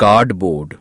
cardboard.